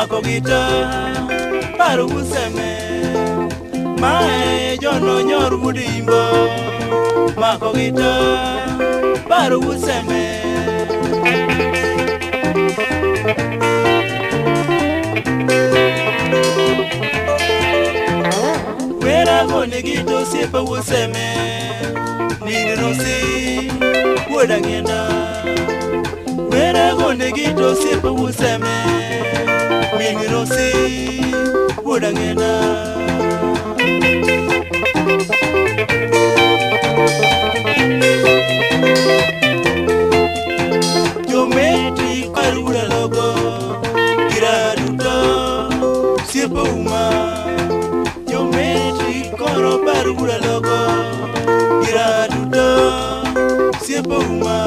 mako gita paro useme mae jono nyor mudimbo mako gita paro useme werago nigito osiepa useme nirirusi wuoda ng'enda werago nigito osiepa useme nengirosi budangena jometi kwarura logo giraduto siepo uma jometi koro barura logo giraduto siepo uma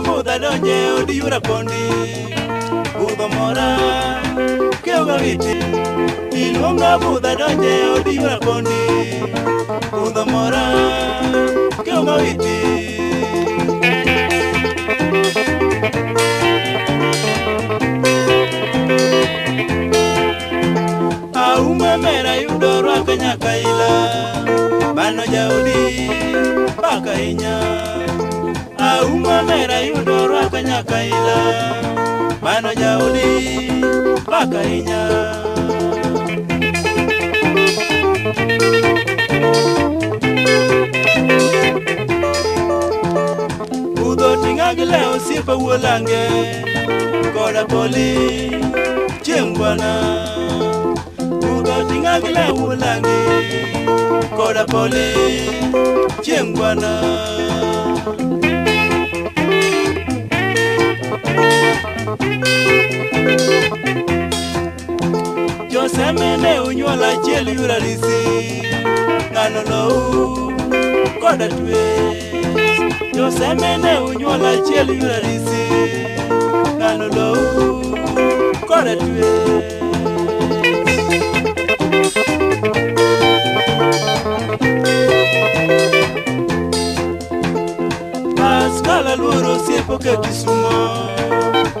budha donje odi yura kondi budho mora keoga witi iluonga budha donje odi yura kondi budho mora keoga witi auma mera yudo rwake nyaka ila bano jaodi paka inya auma mera yudo rwako nyaka ila mano jaudi baka inya udo tingagle osiepe wuolange koda poli chiengwana udo tingagle wuolange koda poli chiengwana Joseme ne unyuol achiel yura risi Ngano lou koda twe Joseme ne unyuol achiel yura risi Ngano lou koda twe Pascal aluoro siepo ke kisumo Pascal aluoro siepo ke kisumo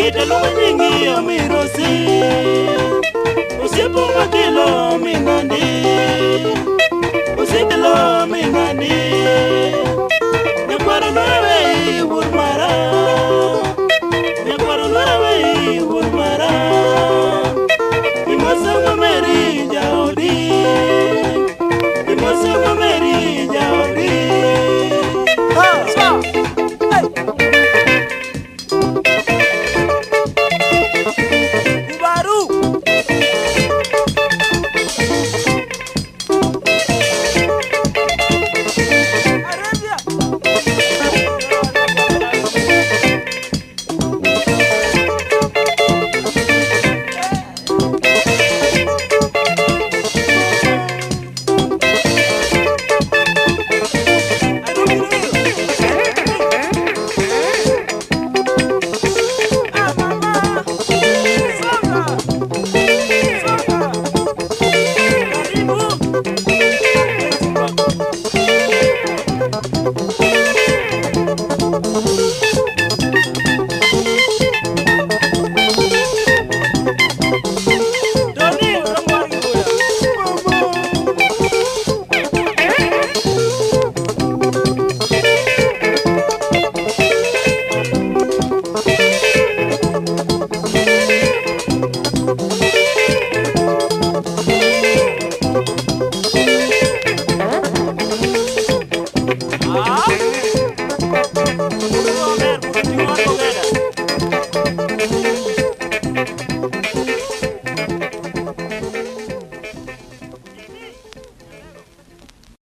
kita lo ningi amirosi. Usipu mati Thank you.